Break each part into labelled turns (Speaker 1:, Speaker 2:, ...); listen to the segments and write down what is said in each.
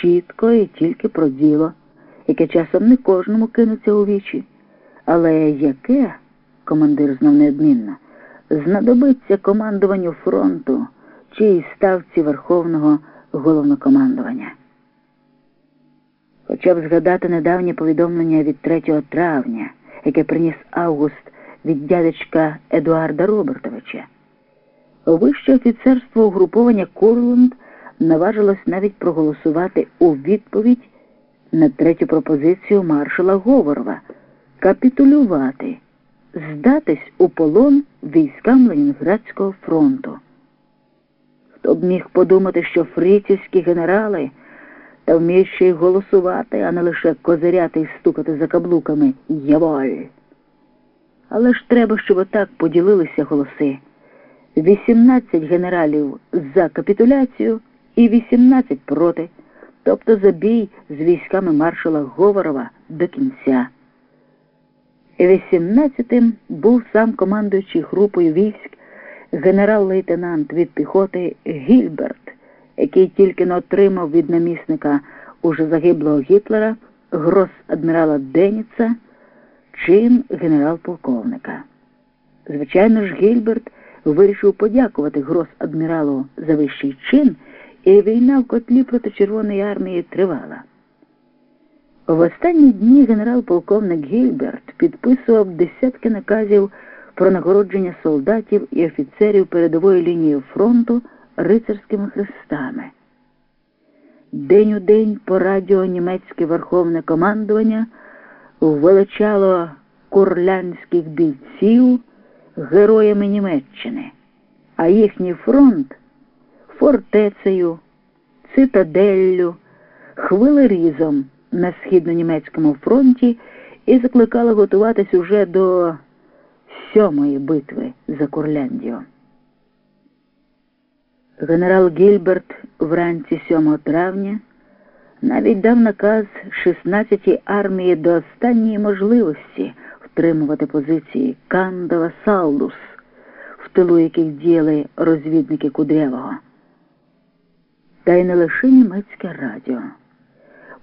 Speaker 1: чітко і тільки про діло, яке часом не кожному кинеться у вічі, але яке, командир знов неодмінно, знадобиться командуванню фронту чи й ставці Верховного головнокомандування. Хоча б згадати недавнє повідомлення від 3 травня, яке приніс Август від дядечка Едуарда Робертовича. Вище офіцерство угруповання Курланд наважилось навіть проголосувати у відповідь на третю пропозицію маршала Говорова капітулювати, здатись у полон військам Ленінградського фронту. Хто б міг подумати, що фрицівські генерали та вміють ще й голосувати, а не лише козиряти і стукати за каблуками Яволь. Але ж треба, щоб отак поділилися голоси. 18 генералів за капітуляцію і 18 проти, тобто за бій з військами маршала Говорова до кінця. 18-тим був сам командуючий групою військ генерал-лейтенант від піхоти Гільберт, який тільки не отримав від намісника уже загиблого Гітлера гроз адмірала Деніца чин генерал-полковника. Звичайно ж, Гільберт вирішив подякувати гроз адміралу за вищий чин, і війна в котлі проти Червоної армії тривала. В останні дні генерал-полковник Гільберт підписував десятки наказів про нагородження солдатів і офіцерів передової лінії фронту рицарськими хрестами. День у день по радіо німецьке верховне командування величало курлянських бійців героями Німеччини, а їхній фронт фортецею, цитаделлю, хвилерізом на східно-німецькому фронті і закликало готуватись уже до сьомої битви за Курляндію. Генерал Гільберт вранці 7 травня навіть дав наказ 16-й армії до останньої можливості втримувати позиції Кандова Салдус, в тилу яких діяли розвідники Кудрявого. Та й не лише німецьке радіо.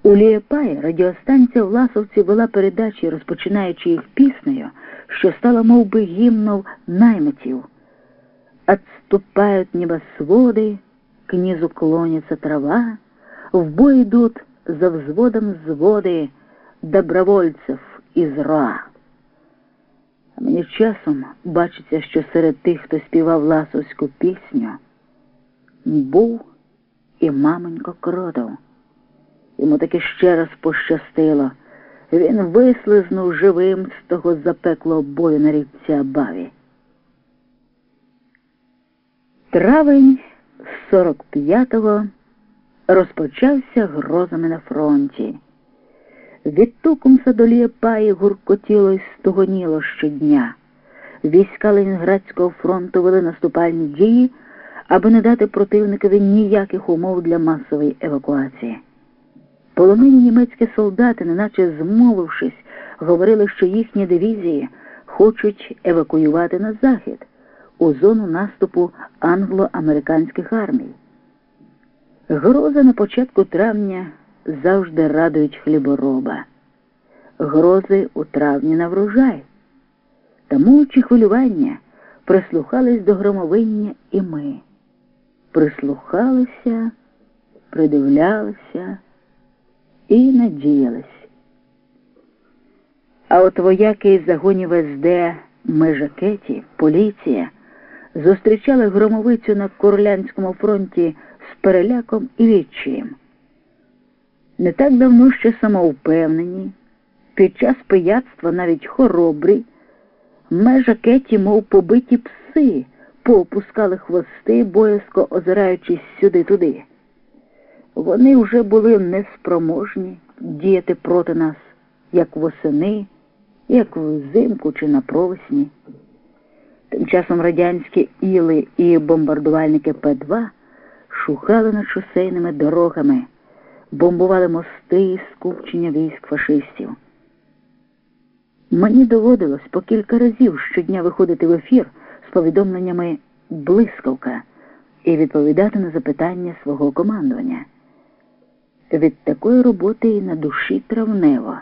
Speaker 1: У Лієпаї радіостанція Власовці вела передачі, розпочинаючи їх піснею, що стала мов би, гімнов наймитів. Отступают небосводы, к низу клонится трава, в бой идут за взводом взводи добровольців із РОА. Мені часом бачиться, що серед тих, хто співав ласовську пісню, був і маменько Кротов. Йому таки ще раз пощастило. Він вислизнув живим з того запеклого бою на річці Абаві. Травень 45-го розпочався грозами на фронті. Від Тукумса до Лієпаї гуркотіло й стогоніло щодня. Війська Ленінградського фронту вели наступальні дії, аби не дати противникові ніяких умов для масової евакуації. Полонені німецькі солдати, неначе змовившись, говорили, що їхні дивізії хочуть евакуювати на захід у зону наступу англо-американських армій. Грози на початку травня завжди радують хлібороба. Грози у травні на врожай. Тамуючи хвилювання, прислухались до громовиння і ми. Прислухалися, придивлялися і надіялись. А от вояки із загонів СД Межакеті, поліція зустрічали громовицю на Курлянському фронті з переляком і відчаєм. Не так давно ще самовпевнені, під час пияцтва навіть хоробрі, межакеті, мов побиті пси, поопускали хвости, боязко озираючись сюди-туди. Вони вже були неспроможні діяти проти нас, як восени, як взимку чи на провесні. Тим часом радянські іли і бомбардувальники П-2 шухали над шосейними дорогами, бомбували мости і скупчення військ фашистів. Мені доводилось по кілька разів щодня виходити в ефір з повідомленнями блискавка і відповідати на запитання свого командування. Від такої роботи і на душі травнево.